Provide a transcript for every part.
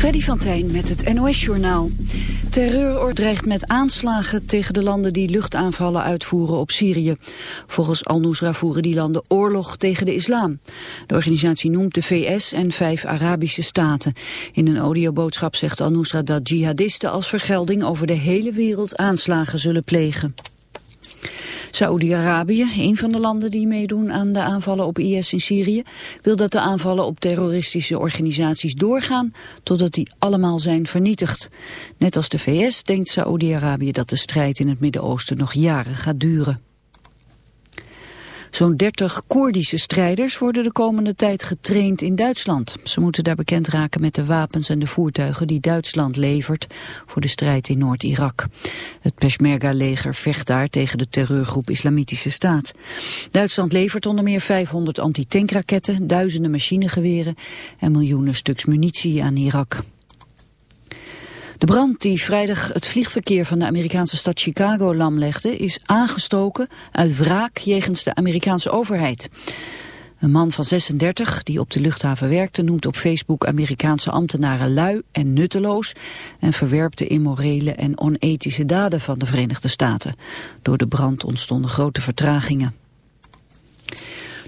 Freddy van met het NOS-journaal. Terreur dreigt met aanslagen tegen de landen die luchtaanvallen uitvoeren op Syrië. Volgens Al-Nusra voeren die landen oorlog tegen de islam. De organisatie noemt de VS en vijf Arabische staten. In een audioboodschap zegt Al-Nusra dat jihadisten als vergelding over de hele wereld aanslagen zullen plegen. Saoedi-Arabië, een van de landen die meedoen aan de aanvallen op IS in Syrië, wil dat de aanvallen op terroristische organisaties doorgaan totdat die allemaal zijn vernietigd. Net als de VS denkt Saoedi-Arabië dat de strijd in het Midden-Oosten nog jaren gaat duren. Zo'n 30 Koerdische strijders worden de komende tijd getraind in Duitsland. Ze moeten daar bekend raken met de wapens en de voertuigen die Duitsland levert voor de strijd in Noord-Irak. Het Peshmerga-leger vecht daar tegen de terreurgroep Islamitische Staat. Duitsland levert onder meer 500 antitankraketten, duizenden machinegeweren en miljoenen stuks munitie aan Irak. De brand die vrijdag het vliegverkeer van de Amerikaanse stad Chicago lamlegde is aangestoken uit wraak jegens de Amerikaanse overheid. Een man van 36 die op de luchthaven werkte noemt op Facebook Amerikaanse ambtenaren lui en nutteloos en verwerpt de immorele en onethische daden van de Verenigde Staten. Door de brand ontstonden grote vertragingen.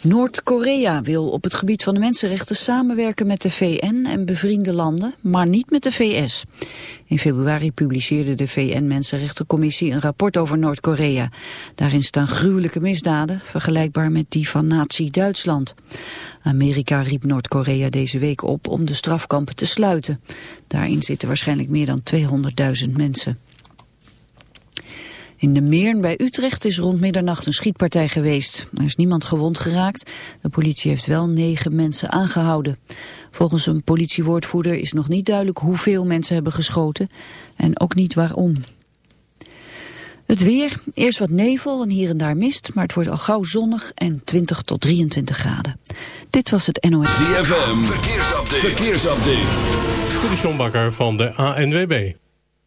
Noord-Korea wil op het gebied van de mensenrechten samenwerken met de VN en bevriende landen, maar niet met de VS. In februari publiceerde de VN-Mensenrechtencommissie een rapport over Noord-Korea. Daarin staan gruwelijke misdaden, vergelijkbaar met die van nazi-Duitsland. Amerika riep Noord-Korea deze week op om de strafkampen te sluiten. Daarin zitten waarschijnlijk meer dan 200.000 mensen. In de Meern bij Utrecht is rond middernacht een schietpartij geweest. Er is niemand gewond geraakt. De politie heeft wel negen mensen aangehouden. Volgens een politiewoordvoerder is nog niet duidelijk hoeveel mensen hebben geschoten en ook niet waarom. Het weer, eerst wat nevel en hier en daar mist, maar het wordt al gauw zonnig en 20 tot 23 graden. Dit was het NOS. ZFM, verkeersupdate. verkeersupdate. De van de ANWB.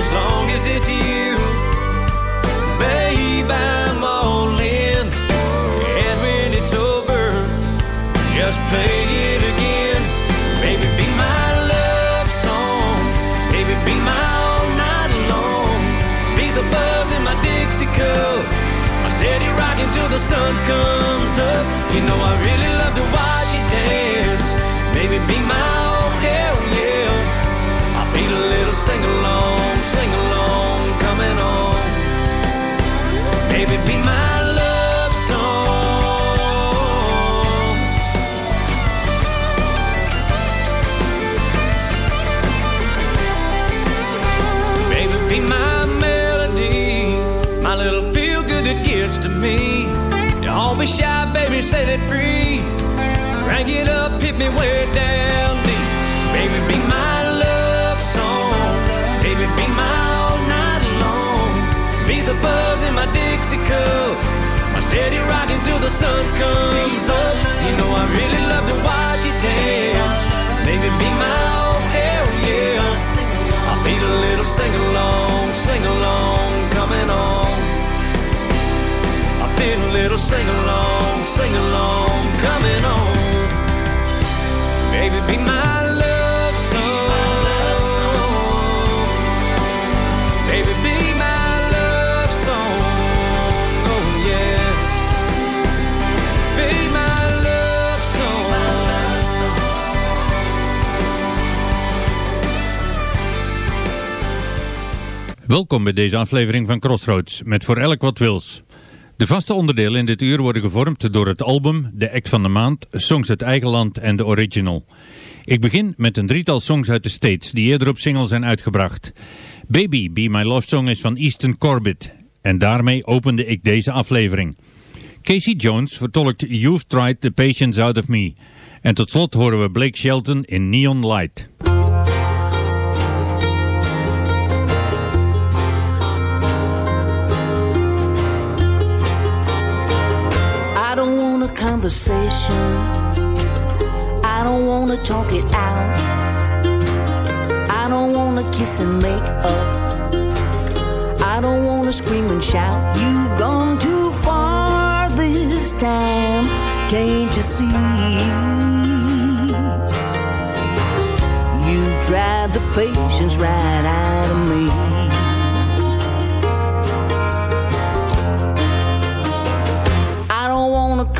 As long as it's you, babe, I'm all in. And when it's over, just play it again. Baby, be my love song. Baby, be my all night long. Be the buzz in my Dixie cup. Steady the sun comes up. You know I really love to watch you dance. Baby, be my sing along, sing along, coming on. Baby, be my love song. Baby, be my melody, my little feel good that gets to me. Don't be shy, baby, set it free. Crank it up, hit me way down deep. Baby, be cup. My steady rocking till the sun comes up. You know I really love to watch you dance. Baby, be my oh hell yeah. I feel a little sing along, sing along, Welkom bij deze aflevering van Crossroads, met voor elk wat wils. De vaste onderdelen in dit uur worden gevormd door het album, de act van de maand, songs uit eigen land en de original. Ik begin met een drietal songs uit de States die eerder op single zijn uitgebracht. Baby Be My Love Song is van Easton Corbett en daarmee opende ik deze aflevering. Casey Jones vertolkt You've Tried the Patience Out of Me. En tot slot horen we Blake Shelton in Neon Light. Conversation. I don't want to talk it out. I don't want to kiss and make up. I don't want to scream and shout. You've gone too far this time. Can't you see? You've tried the patience right out of me.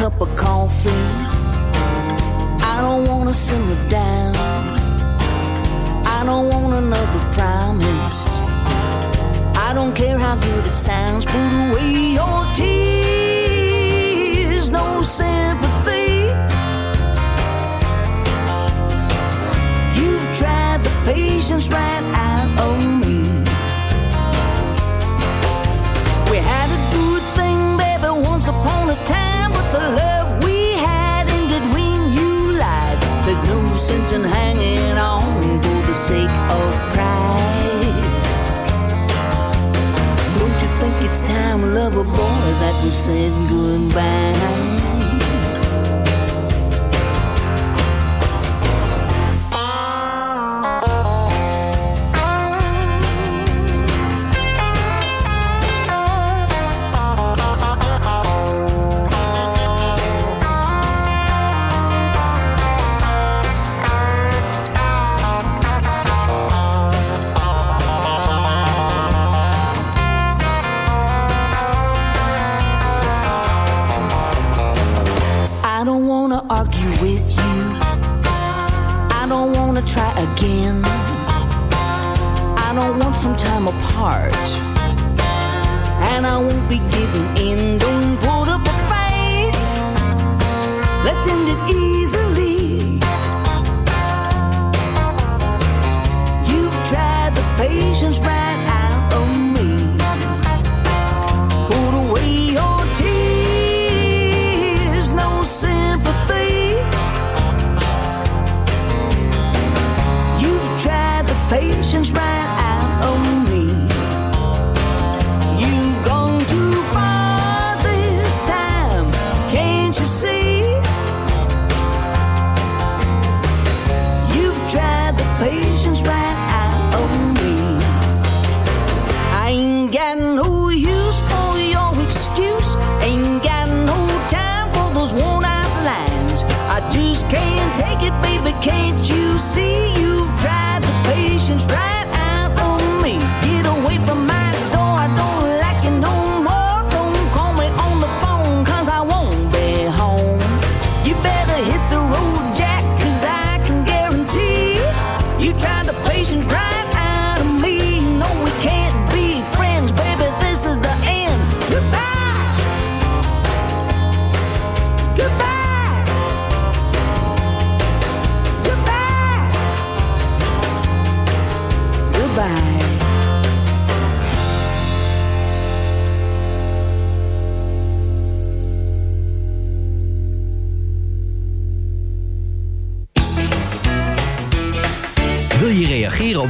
Cup of coffee. I don't want to simmer down. I don't want another promise. I don't care how good it sounds. Put away your tears. We said goodbye? got no use for your excuse. Ain't got no time for those worn out lines. I just can't take it, baby. Can't you see?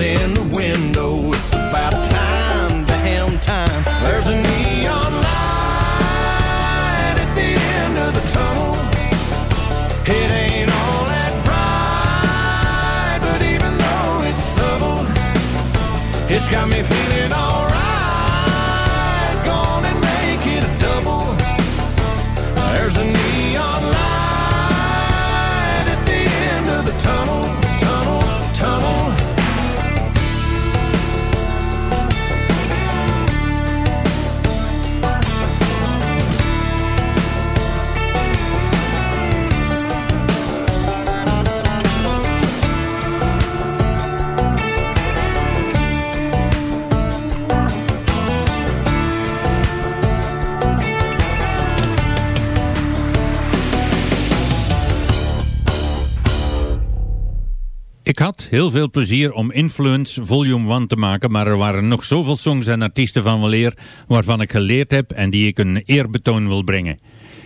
in the window. Had heel veel plezier om Influence Volume 1 te maken, maar er waren nog zoveel songs en artiesten van weleer waarvan ik geleerd heb en die ik een eerbetoon wil brengen.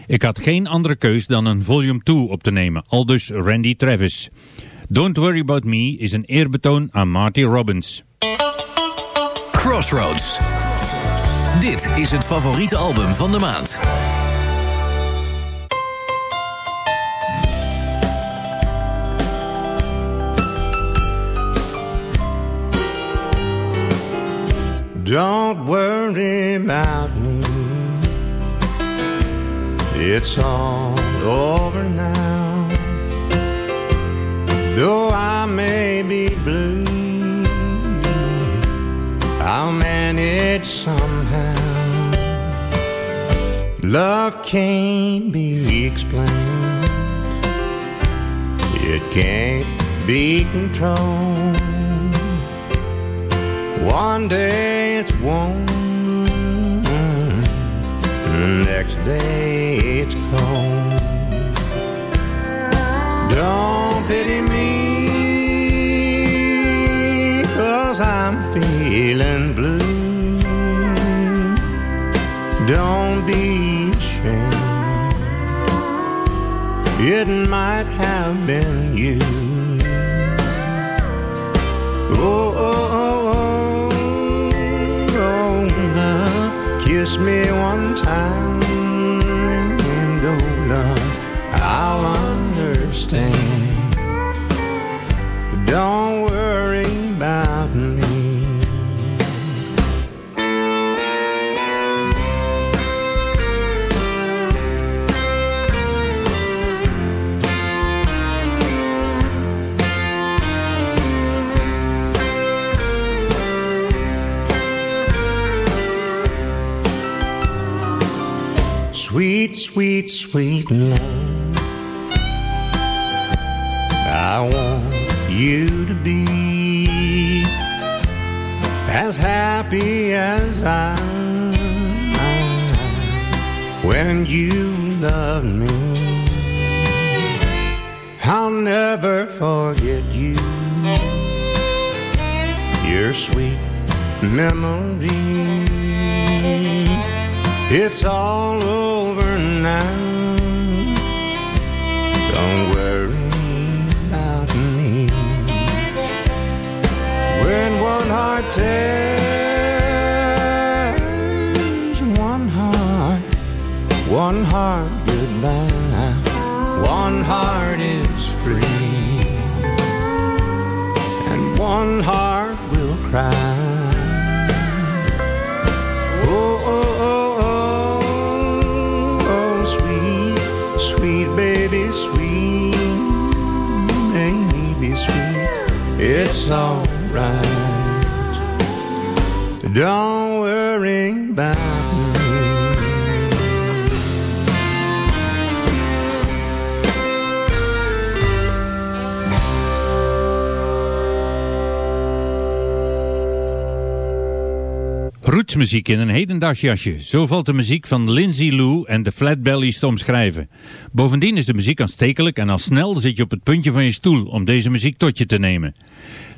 Ik had geen andere keus dan een Volume 2 op te nemen, aldus Randy Travis. Don't Worry About Me is een eerbetoon aan Marty Robbins. Crossroads. Dit is het favoriete album van de maand. Don't worry about me. It's all over now. Though I may be blue, I'll manage somehow. Love can't be explained. It can't be controlled. One day it's warm, next day it's cold. Don't pity me, cause I'm feeling blue. Don't be ashamed, it might have been you. Oh, oh, oh, kiss me one time and go, love, I'll understand. Don't worry Sweet, sweet, sweet love. I want you to be as happy as I am when you love me. I'll never forget you, your sweet memory. It's all over now. Don't worry about me. When one heart tells one heart, one heart goodbye, one heart is free, and one heart will cry. It's alright. Rootsmuziek in een hedendaags jasje. Zo valt de muziek van Lindsay Lou en de Flatbellies te omschrijven. Bovendien is de muziek aanstekelijk en al snel zit je op het puntje van je stoel om deze muziek tot je te nemen.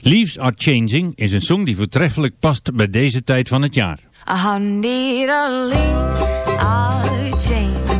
Leaves Are Changing is een song die voortreffelijk past bij deze tijd van het jaar. Leaves are changing.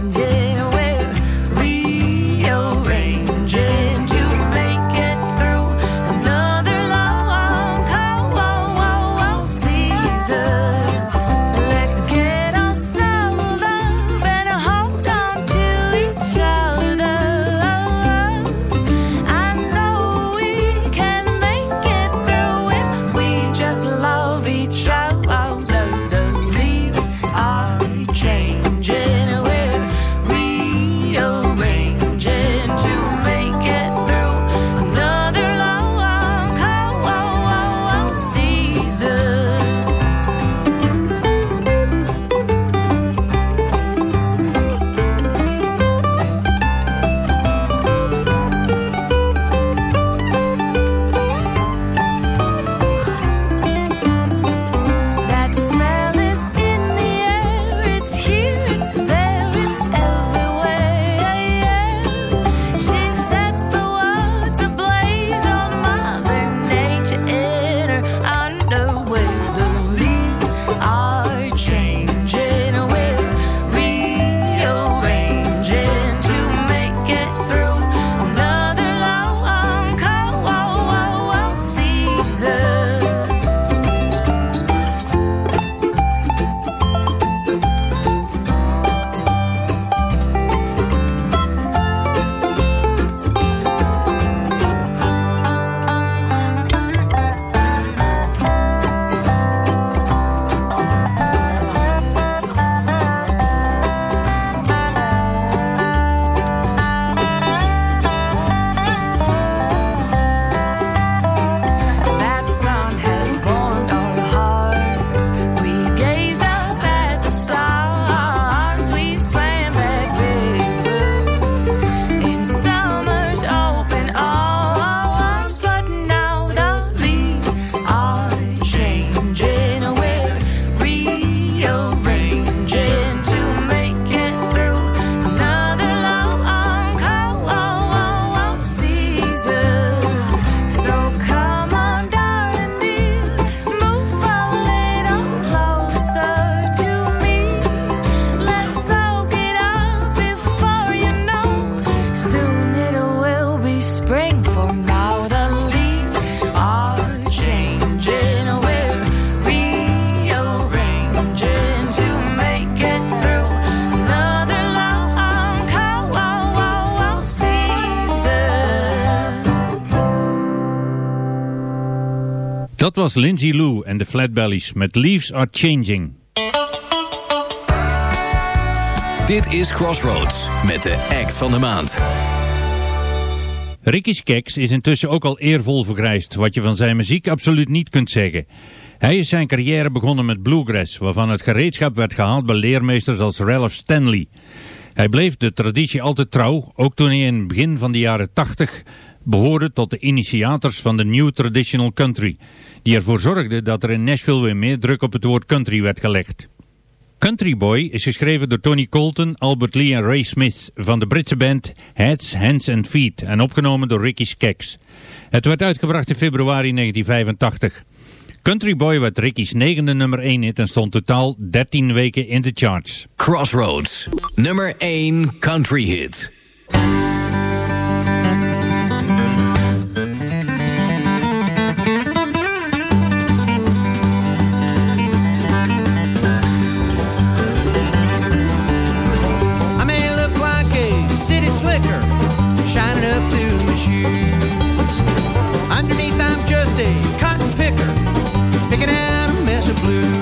Was Lindsay Lou en de Flatbellies met Leaves Are Changing. Dit is Crossroads met de act van de maand. Ricky Skeks is intussen ook al eervol vergrijsd, wat je van zijn muziek absoluut niet kunt zeggen. Hij is zijn carrière begonnen met bluegrass, waarvan het gereedschap werd gehaald bij leermeesters als Ralph Stanley. Hij bleef de traditie altijd trouw, ook toen hij in het begin van de jaren 80 behoorde tot de initiators van de New Traditional Country, die ervoor zorgde dat er in Nashville weer meer druk op het woord country werd gelegd. Country Boy is geschreven door Tony Colton, Albert Lee en Ray Smith van de Britse band Heads, Hands and Feet en opgenomen door Ricky Skeks. Het werd uitgebracht in februari 1985. Country Boy werd Ricky's negende nummer 1 hit en stond totaal 13 weken in de charts. Crossroads, nummer 1 country hit. Slicker, shining up through my shoes. Underneath, I'm just a cotton picker, picking out a mess of blues.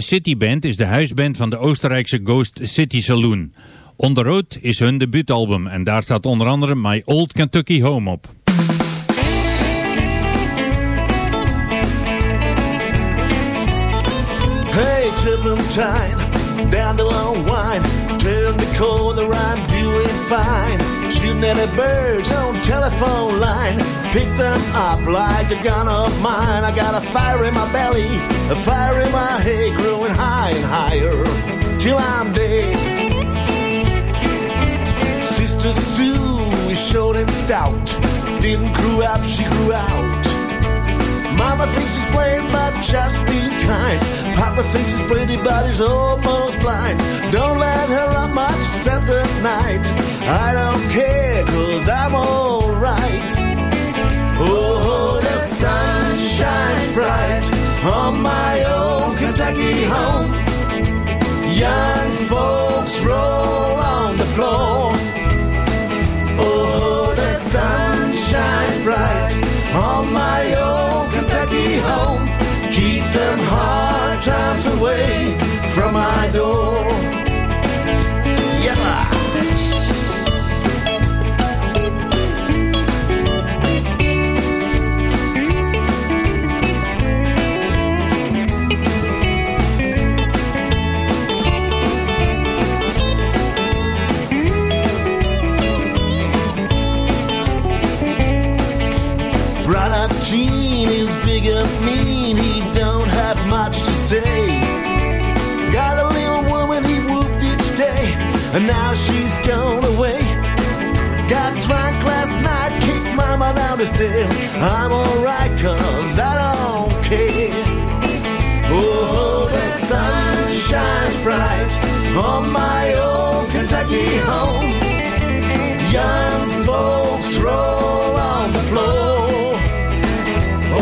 City Band is de huisband van de Oostenrijkse Ghost City Saloon. Onder rood is hun debuutalbum en daar staat onder andere My Old Kentucky Home op. Clementine, dandelion wine, turn the corner, I'm doing fine. At the birds on telephone line, pick them up like a gun of mine. I got a fire in my belly, a fire in my head, growing high and higher till I'm dead. Sister Sue is short and stout, didn't grow up, she grew out. Mama thinks she's playing, but just being kind. Papa thinks she's pretty, but he's almost blind. Don't let her up much except at night. I don't care, cause I'm alright. Oh, oh the sun shines bright on my old Kentucky home. Young folks roll on the floor. Oh, oh the sun shines bright on my old Kentucky home. Keep them times away from my door. And now she's gone away. Got drunk last night, kicked mama down the stairs. I'm alright, cause I don't care. Oh, the sun shines bright on my old Kentucky home. Young folks roll on the floor.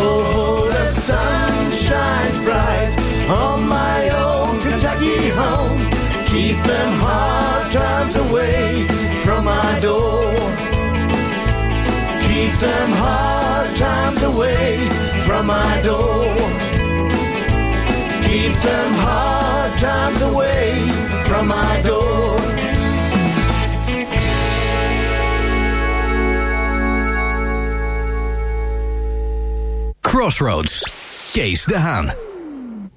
Oh, the sun shines bright on away from my door. Keep them hard times away from my door. Keep them hard times away from my door. Crossroads. Kees de Haan.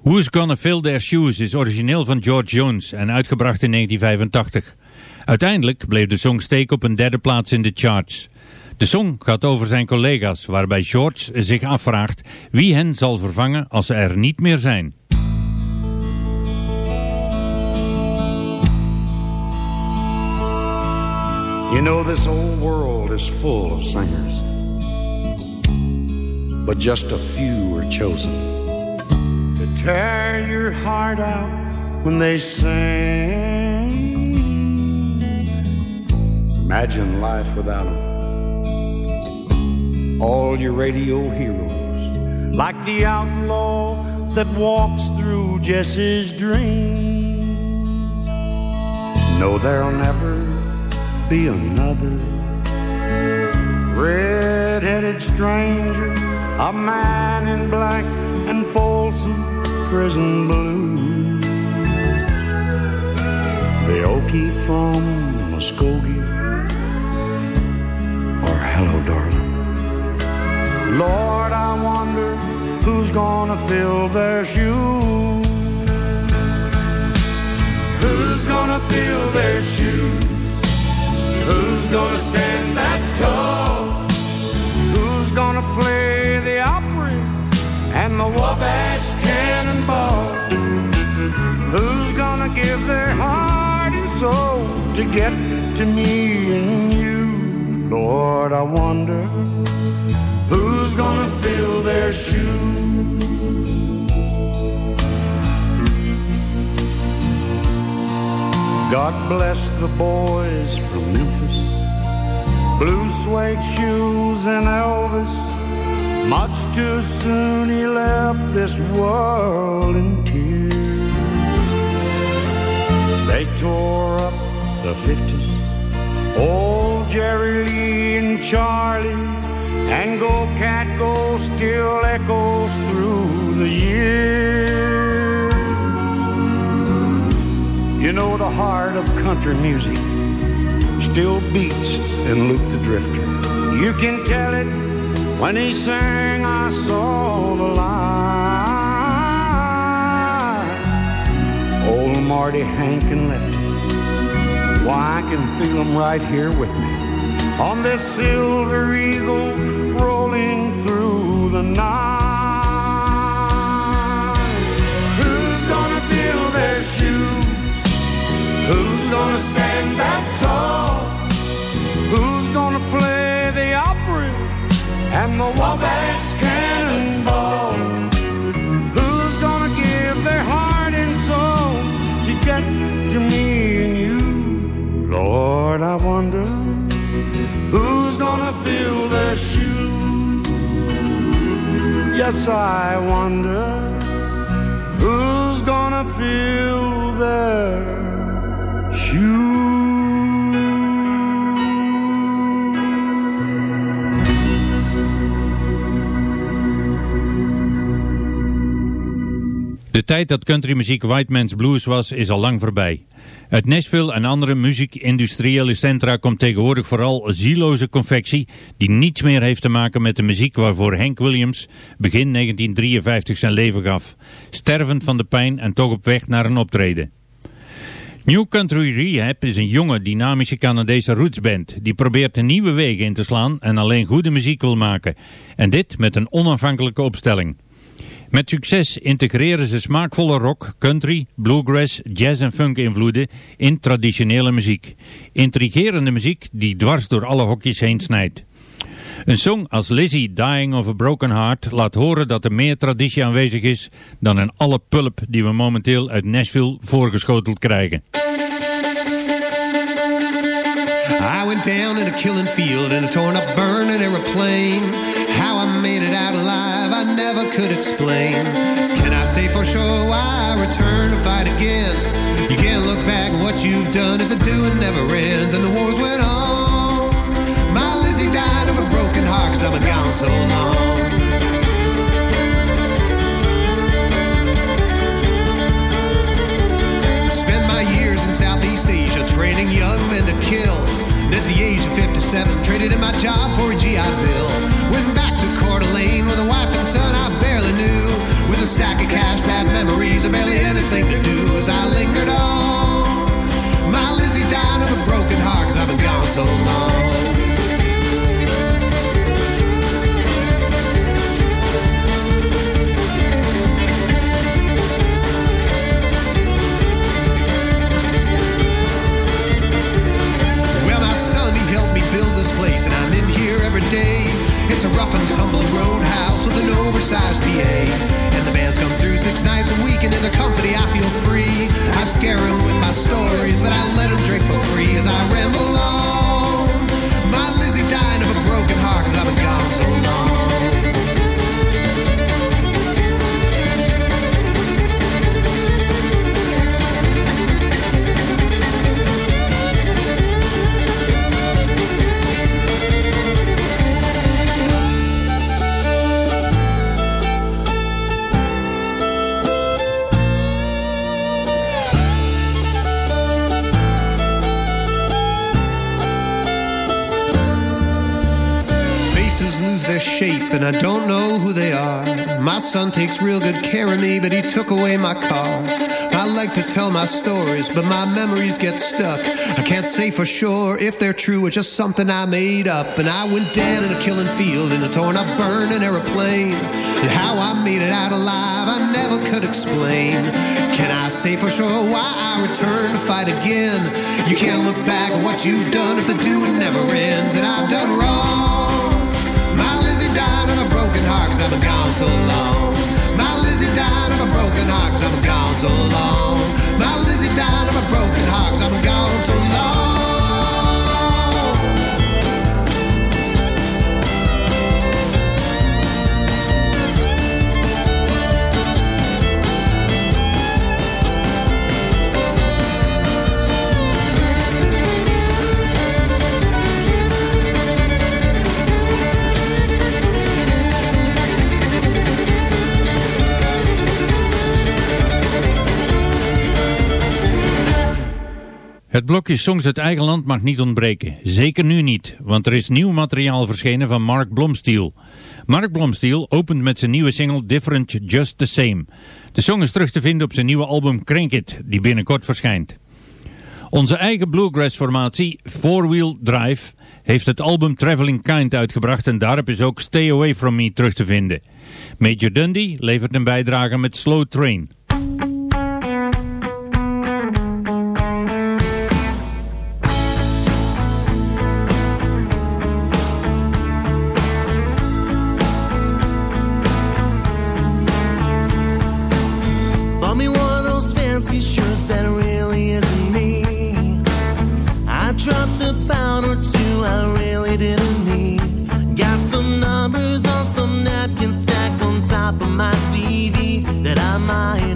Who's Gonna Fill Their Shoes is origineel van George Jones en uitgebracht in 1985. Uiteindelijk bleef de song steken op een derde plaats in de charts. De song gaat over zijn collega's, waarbij George zich afvraagt wie hen zal vervangen als ze er niet meer zijn. You know, this old world is full of singers, but just a few are chosen to tear your heart out when they sing. Imagine life without them. All your radio heroes, like the outlaw that walks through Jessi's dream. No, there'll never be another red-headed stranger, a man in black and Folsom prison blue. The Okie from Muskogee, hello, darling. Lord, I wonder who's gonna fill their shoes. Who's gonna fill their shoes? Who's gonna stand that tall? Who's gonna play the Opry and the Wabash Cannonball? Who's gonna give their heart and soul to get to me and you? Lord, I wonder who's gonna fill their shoes. God bless the boys from Memphis. Blue suede shoes and Elvis. Much too soon he left this world in tears. They tore up the 50s. Old Jerry Lee and Charlie. And Go Cat Go still echoes through the years. You know the heart of country music still beats in Luke the Drifter. You can tell it when he sang I saw the light. Old Marty, Hank, and Lefty. Why, I can feel them right here with me on this silver eagle rolling through the night. Who's gonna fill their shoes? Who's gonna stand that tall? Who's gonna play the Opry and the Wabash Yes, I wonder who's gonna fill their De tijd dat countrymuziek white man's blues was, is al lang voorbij. Uit Nashville en andere muziek-industriële centra komt tegenwoordig vooral zieloze confectie die niets meer heeft te maken met de muziek waarvoor Hank Williams begin 1953 zijn leven gaf. Stervend van de pijn en toch op weg naar een optreden. New Country Rehab is een jonge, dynamische Canadese rootsband die probeert een nieuwe wegen in te slaan en alleen goede muziek wil maken. En dit met een onafhankelijke opstelling. Met succes integreren ze smaakvolle rock, country, bluegrass, jazz en funk invloeden in traditionele muziek. Intrigerende muziek die dwars door alle hokjes heen snijdt. Een song als Lizzie Dying of a Broken Heart laat horen dat er meer traditie aanwezig is dan in alle pulp die we momenteel uit Nashville voorgeschoteld krijgen. I went down in a killing field in a torn up burning aeroplane. How I made it out alive, I never could explain. Can I say for sure why I return to fight again? You can't look back what you've done if the doing never ends and the wars went on. My Lizzie died of a broken heart cause I've been gone so long. Spent my years in Southeast Asia training young men to kill. At the age of 57, traded in my job for a GI Bill. Went back to Coeur d'Alene with a wife and son I barely knew. With a stack of cash, bad memories, and barely anything to do as I lingered on. My Lizzie died of a broken heart cause I've been gone so long. Rough and tumble roadhouse with an oversized PA. And the bands come through six nights a week, and in the company I feel free. I scare 'em with my stories, but I and I don't know who they are. My son takes real good care of me, but he took away my car. I like to tell my stories, but my memories get stuck. I can't say for sure if they're true or just something I made up. And I went down in a killing field in a torn up, burning aeroplane. And how I made it out alive, I never could explain. Can I say for sure why I returned to fight again? You can't look back at what you've done if the doing never ends, and I've done wrong. Lizzie died of a broken heart cause I've been gone so long. My Lizzie died of a broken heart cause I've been gone so long. My Lizzie died of a broken heart cause I've been gone so long. Het blokje Songs uit eigen land mag niet ontbreken. Zeker nu niet, want er is nieuw materiaal verschenen van Mark Blomstiel. Mark Blomstiel opent met zijn nieuwe single Different Just The Same. De song is terug te vinden op zijn nieuwe album Crank It, die binnenkort verschijnt. Onze eigen bluegrass-formatie, Four Wheel Drive, heeft het album Traveling Kind uitgebracht en daarop is ook Stay Away From Me terug te vinden. Major Dundee levert een bijdrage met Slow Train. my mind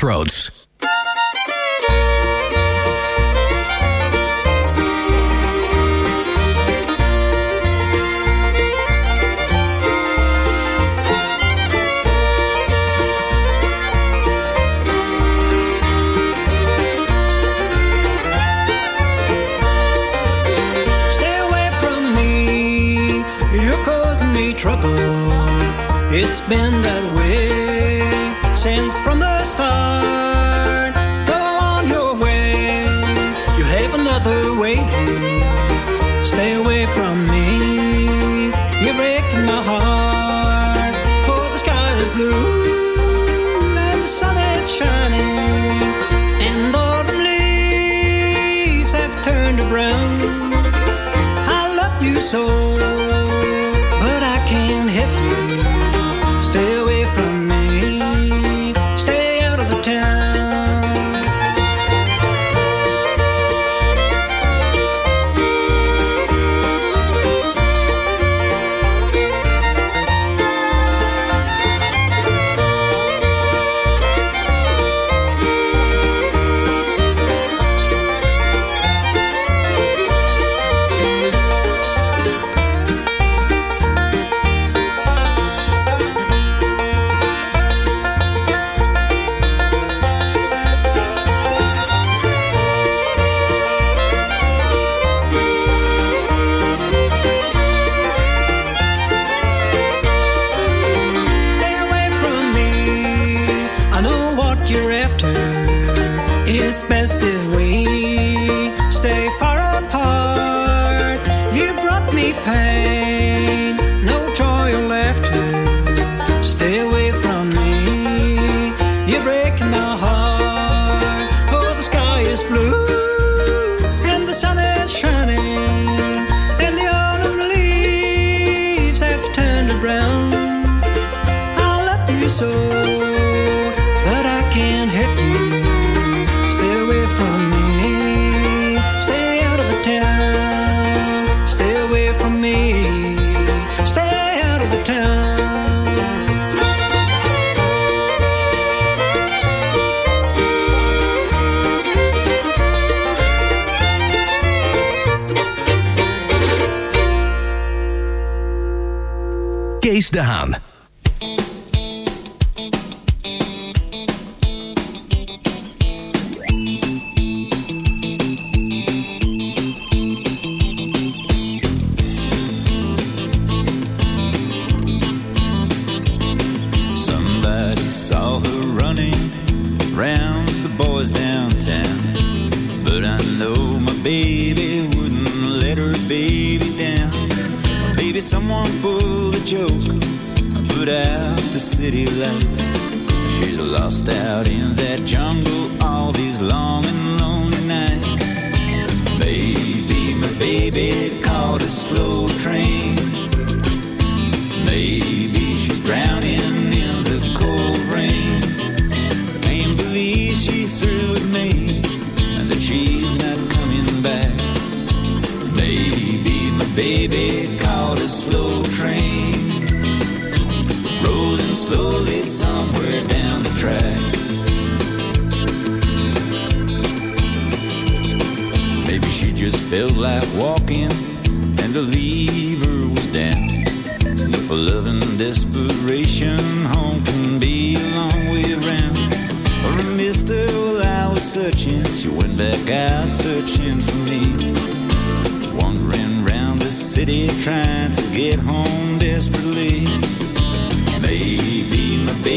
Crossroads. trouble. It's been that way since from the start. soul. Kees de Haan.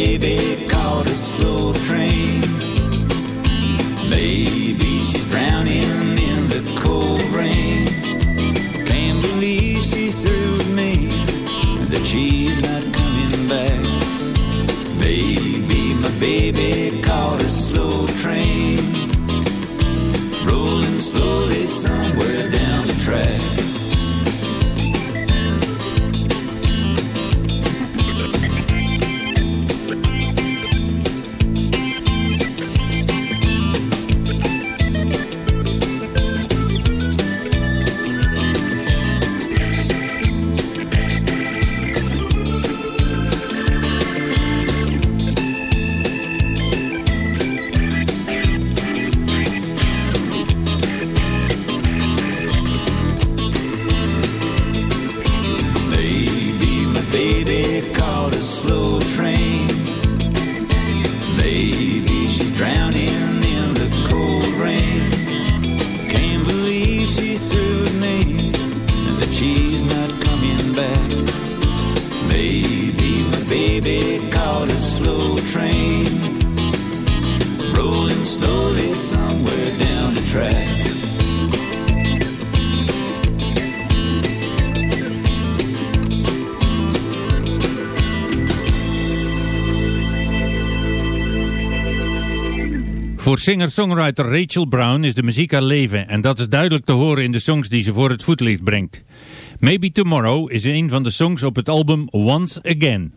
baby. singer-songwriter Rachel Brown is de muziek haar leven en dat is duidelijk te horen in de songs die ze voor het voetlicht brengt. Maybe Tomorrow is een van de songs op het album Once Again.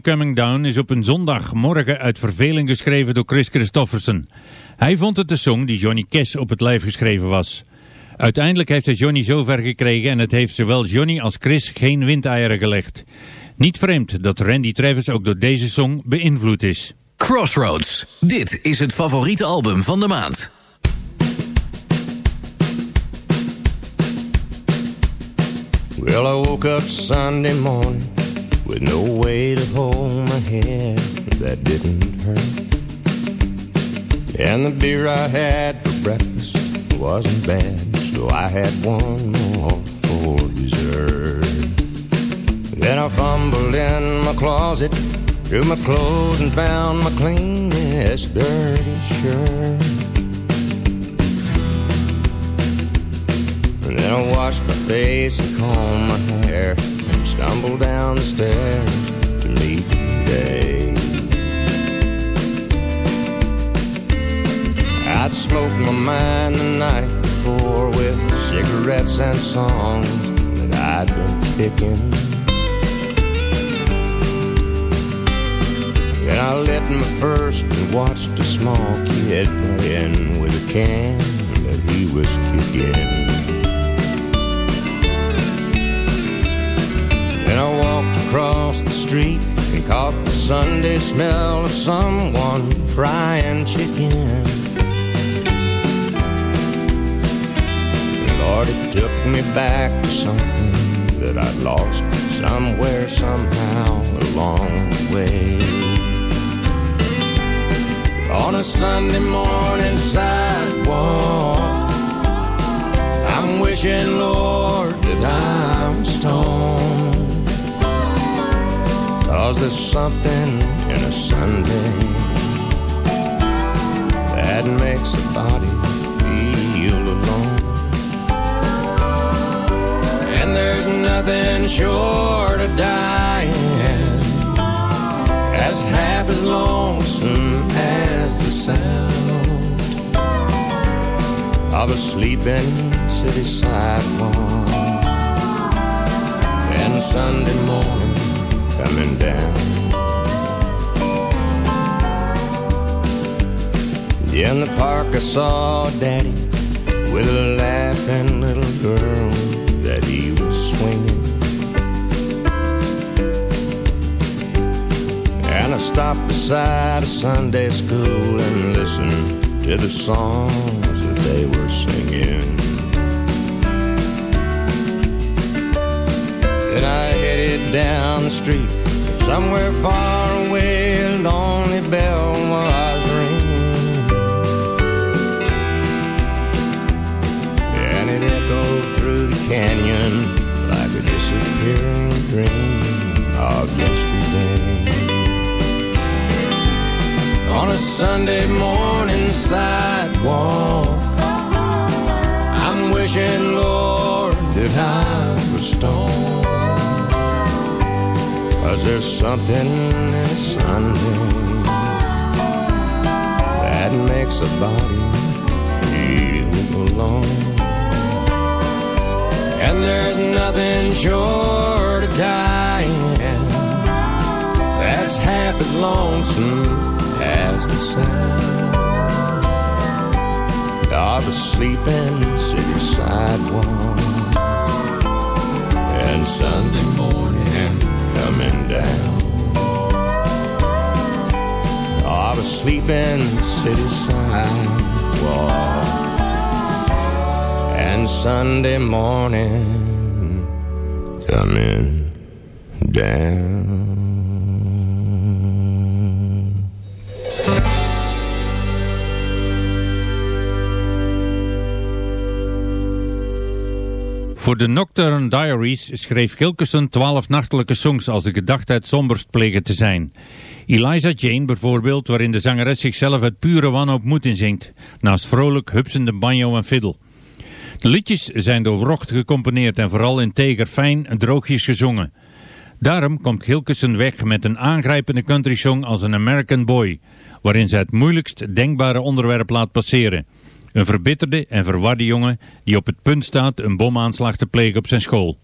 Coming Down is op een zondagmorgen uit verveling geschreven door Chris Christofferson. Hij vond het de song die Johnny Cash op het lijf geschreven was. Uiteindelijk heeft hij Johnny zover gekregen en het heeft zowel Johnny als Chris geen windeieren gelegd. Niet vreemd dat Randy Travis ook door deze song beïnvloed is. Crossroads. Dit is het favoriete album van de maand. Well, I woke up Sunday morning with no way to hold my head that didn't hurt. And the beer I had for breakfast wasn't bad, so I had one more for dessert. Then I fumbled in my closet, threw my clothes and found my cleanest dirty shirt. And then I washed my face and combed my hair and stumbled down the stairs to meet day. I'd smoked my mind the night before with cigarettes and songs that I'd been picking. Then I lit my first and watched a small kid playing with a can that he was kicking. Across the street and caught the Sunday smell of someone frying chicken. Lord, it took me back to something that I'd lost somewhere, somehow along the way. On a Sunday morning sidewalk, I'm wishing, Lord, that I'm stoned. Cause there's something in a Sunday that makes a body feel alone. And there's nothing short of dying as half as lonesome as the sound of a sleeping city sidewalk. And Sunday morning coming down. In the park I saw Daddy with a laughing little girl that he was swinging. And I stopped beside a Sunday school and listened to the songs that they were singing. Then I down the street. Somewhere far away, a lonely bell was ringing. And it echoed through the canyon like a disappearing dream of yesterday. On a Sunday morning sidewalk, I'm wishing, Lord, that I was stoned. Cause there's something in a that makes a body feel alone. And there's nothing short of dying that's half as lonesome as the sound of a sleeping city sidewalk. And Sunday morning coming down of a sleeping city sidewalk. And Sunday morning coming down. Voor de Nocturne Diaries schreef Gilkison twaalf nachtelijke songs als de gedachte het somberst plegen te zijn. Eliza Jane bijvoorbeeld, waarin de zangeres zichzelf het pure wanhoop moed inzingt, naast vrolijk hupsende banjo en fiddle. De liedjes zijn doorwrocht gecomponeerd en vooral integer fijn en droogjes gezongen. Daarom komt Gilkison weg met een aangrijpende country song als een American Boy, waarin ze het moeilijkst denkbare onderwerp laat passeren. Een verbitterde en verwarde jongen die op het punt staat een bomaanslag te plegen op zijn school.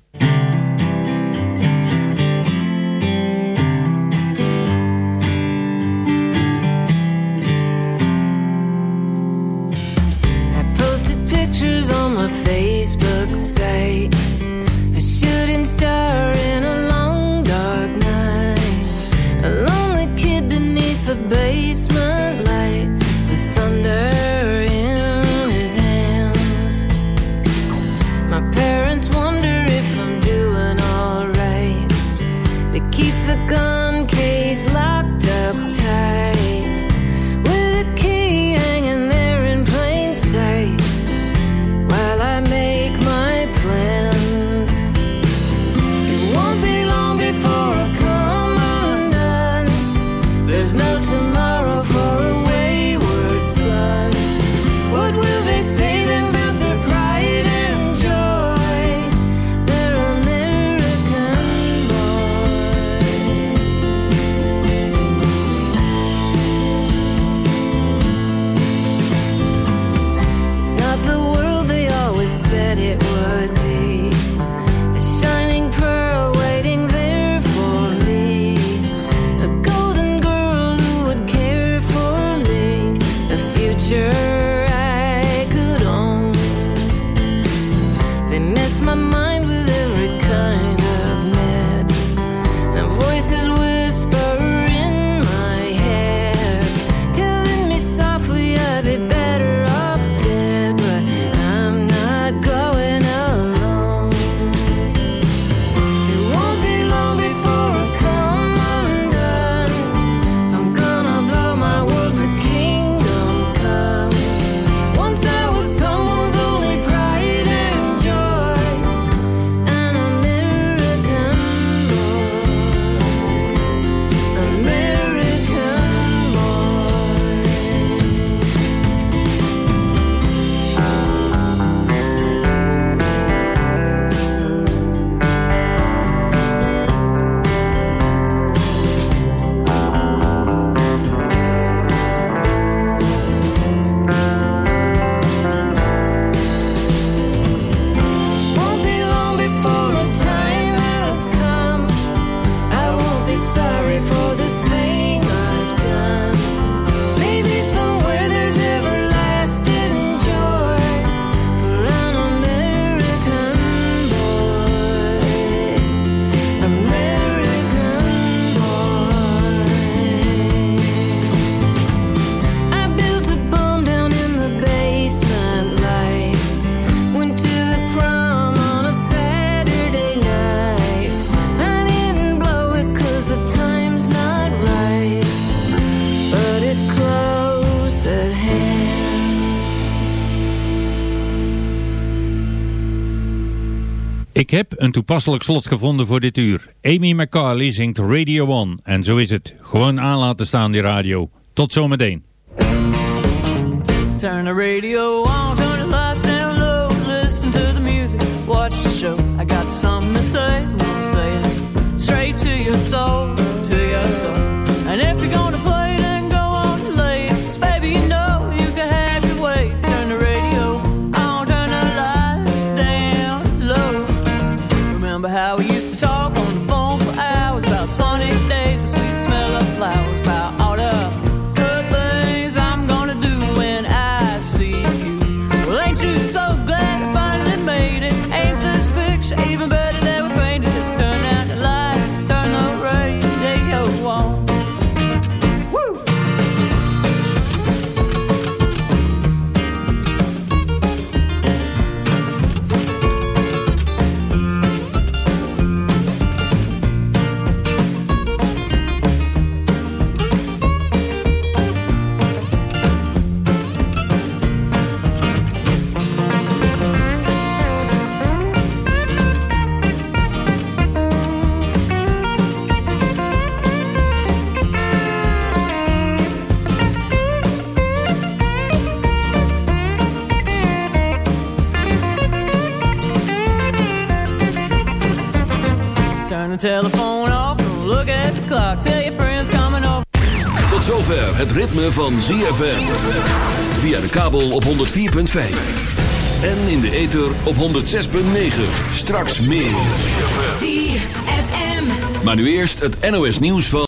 Ik heb een toepasselijk slot gevonden voor dit uur. Amy McCarley zingt Radio 1. En zo is het. Gewoon aan laten staan die radio. Tot zometeen. Turn the radio on, turn the lights down low. Listen to the music, watch the show. I got something to say, I'm say it. Straight to your soul, to your soul. And if you're gonna play Turn the telephone off look at the clock. Tell your friends coming. Tot zover het ritme van ZFM. Via de kabel op 104.5. En in de ether op 106.9. Straks meer. ZFM. Maar nu eerst het NOS nieuws van...